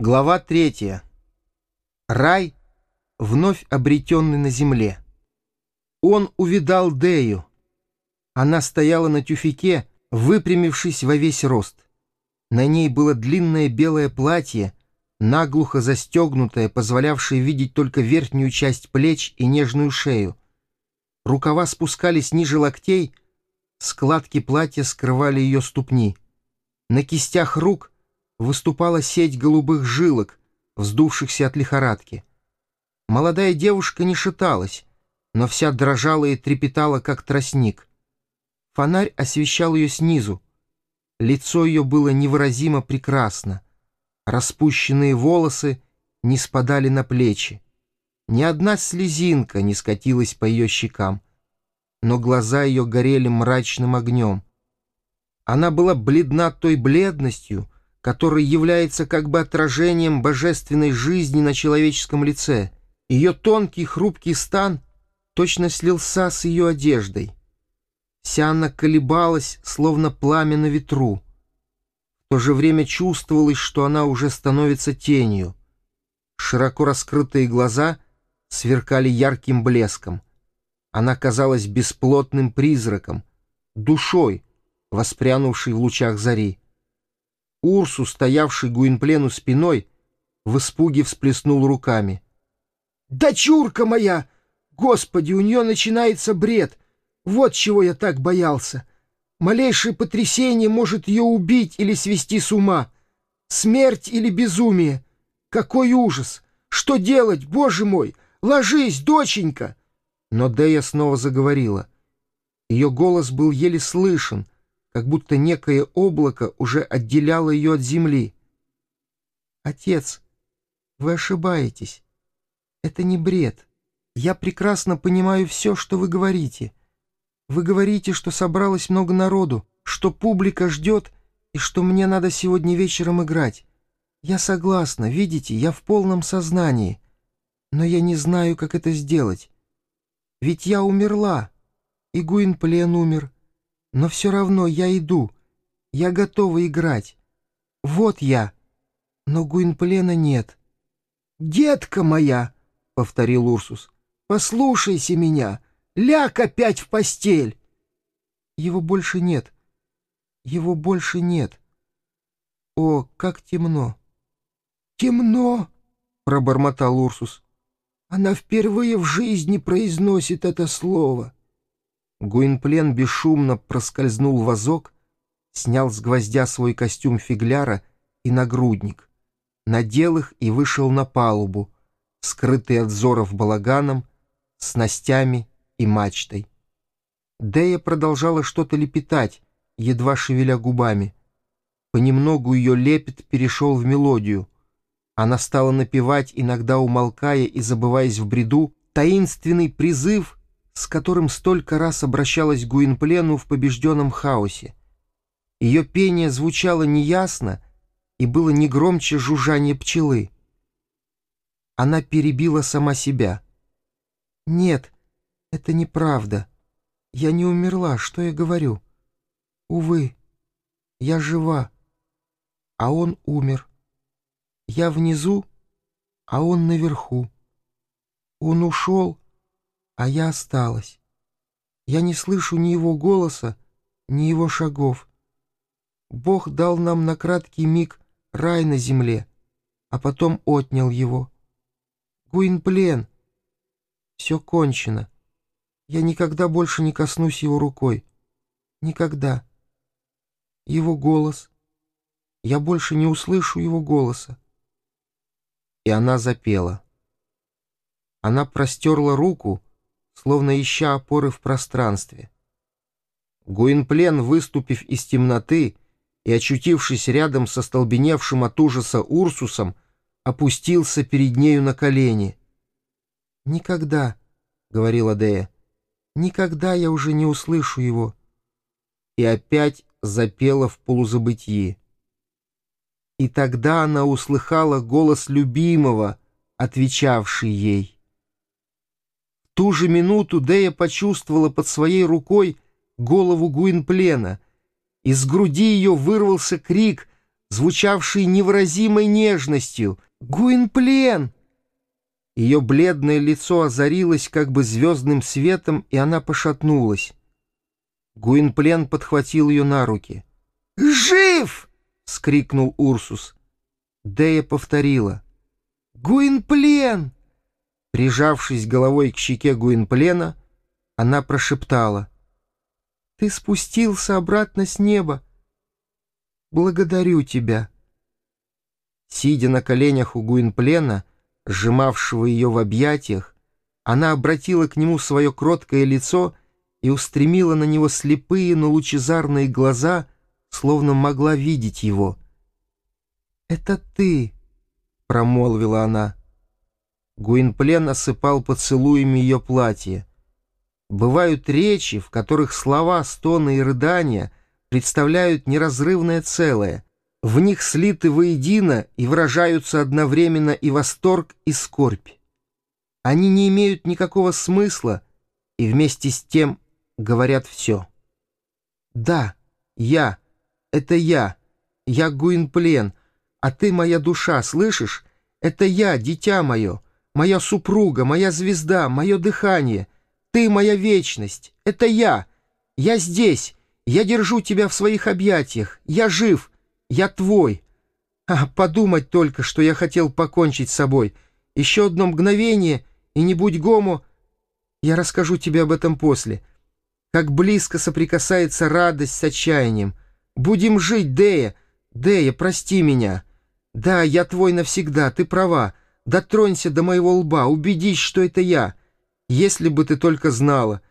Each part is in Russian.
Глава третья. Рай, вновь обретенный на земле. Он увидал Дею. Она стояла на тюфике, выпрямившись во весь рост. На ней было длинное белое платье, наглухо застегнутое, позволявшее видеть только верхнюю часть плеч и нежную шею. Рукава спускались ниже локтей, складки платья скрывали ее ступни. На кистях рук выступала сеть голубых жилок, вздувшихся от лихорадки. Молодая девушка не шаталась, но вся дрожала и трепетала, как тростник. Фонарь освещал ее снизу. Лицо ее было невыразимо прекрасно. Распущенные волосы не спадали на плечи. Ни одна слезинка не скатилась по ее щекам. Но глаза ее горели мрачным огнем. Она была бледна той бледностью, который является как бы отражением божественной жизни на человеческом лице. Ее тонкий хрупкий стан точно слился с ее одеждой. Она колебалась, словно пламя на ветру. В то же время чувствовалось, что она уже становится тенью. Широко раскрытые глаза сверкали ярким блеском. Она казалась бесплотным призраком, душой, воспрянувшей в лучах зари. Урсу, стоявший Гуинплену спиной, в испуге всплеснул руками. «Дочурка моя! Господи, у нее начинается бред! Вот чего я так боялся! Малейшее потрясение может ее убить или свести с ума! Смерть или безумие! Какой ужас! Что делать, боже мой? Ложись, доченька!» Но Дея снова заговорила. Ее голос был еле слышен — как будто некое облако уже отделяло ее от земли. «Отец, вы ошибаетесь. Это не бред. Я прекрасно понимаю все, что вы говорите. Вы говорите, что собралось много народу, что публика ждет и что мне надо сегодня вечером играть. Я согласна, видите, я в полном сознании. Но я не знаю, как это сделать. Ведь я умерла, и Гуинплен умер, но все равно я иду. Я готова играть. Вот я. Но Гуинплена нет. «Детка моя!» — повторил Урсус. «Послушайся меня! Ляг опять в постель!» «Его больше нет. Его больше нет. О, как темно!» «Темно!» — пробормотал Урсус. «Она впервые в жизни произносит это слово». Гуинплен бесшумно проскользнул в вазок, снял с гвоздя свой костюм фигляра и нагрудник, надел их и вышел на палубу, скрытый от взоров балаганом, снастями и мачтой. Дея продолжала что-то лепетать, едва шевеля губами. Понемногу ее лепет перешел в мелодию. Она стала напевать, иногда умолкая и забываясь в бреду, таинственный призыв — с которым столько раз обращалась Гуинплену в побежденном хаосе. Ее пение звучало неясно и было не громче жужжания пчелы. Она перебила сама себя. «Нет, это неправда. Я не умерла, что я говорю? Увы, я жива, а он умер. Я внизу, а он наверху. Он ушел, а я осталась. Я не слышу ни его голоса, ни его шагов. Бог дал нам на краткий миг рай на земле, а потом отнял его. Гуинплен. Все кончено. Я никогда больше не коснусь его рукой. Никогда. Его голос. Я больше не услышу его голоса. И она запела. Она простерла руку, словно ища опоры в пространстве. Гуинплен, выступив из темноты и очутившись рядом со столбеневшим от ужаса Урсусом, опустился перед нею на колени. «Никогда», — говорила Дея, — «никогда я уже не услышу его». И опять запела в полузабытии. И тогда она услыхала голос любимого, отвечавший ей ту же минуту Дея почувствовала под своей рукой голову Гуинплена. Из груди ее вырвался крик, звучавший невыразимой нежностью. «Гуинплен!» Ее бледное лицо озарилось как бы звездным светом, и она пошатнулась. Гуинплен подхватил ее на руки. «Жив!» — скрикнул Урсус. Дея повторила. «Гуинплен!» Прижавшись головой к щеке Гуинплена, она прошептала. «Ты спустился обратно с неба. Благодарю тебя». Сидя на коленях у Гуинплена, сжимавшего ее в объятиях, она обратила к нему свое кроткое лицо и устремила на него слепые, но лучезарные глаза, словно могла видеть его. «Это ты!» — промолвила она. Гуинплен осыпал поцелуями ее платье. Бывают речи, в которых слова, стоны и рыдания представляют неразрывное целое. В них слиты воедино и выражаются одновременно и восторг, и скорбь. Они не имеют никакого смысла и вместе с тем говорят все. «Да, я, это я, я Гуинплен, а ты моя душа, слышишь? Это я, дитя мое» моя супруга, моя звезда, мое дыхание. Ты моя вечность. Это я. Я здесь. Я держу тебя в своих объятиях. Я жив. Я твой. А, подумать только, что я хотел покончить с собой. Еще одно мгновение, и не будь гому. Я расскажу тебе об этом после. Как близко соприкасается радость с отчаянием. Будем жить, Дея. Дея, прости меня. Да, я твой навсегда, ты права. Дотронься до моего лба, убедись, что это я. Если бы ты только знала.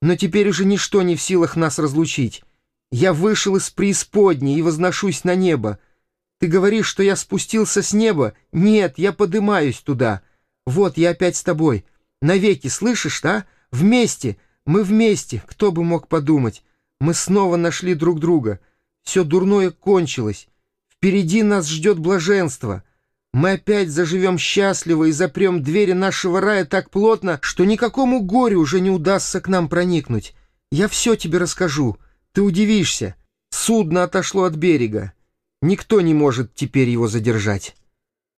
Но теперь уже ничто не в силах нас разлучить. Я вышел из преисподней и возношусь на небо. Ты говоришь, что я спустился с неба? Нет, я подымаюсь туда. Вот, я опять с тобой. Навеки, слышишь, да? Вместе. Мы вместе. Кто бы мог подумать? Мы снова нашли друг друга. Все дурное кончилось. Впереди нас ждет блаженство. Мы опять заживем счастливо и запрем двери нашего рая так плотно, что никакому горю уже не удастся к нам проникнуть. Я все тебе расскажу. Ты удивишься. Судно отошло от берега. Никто не может теперь его задержать».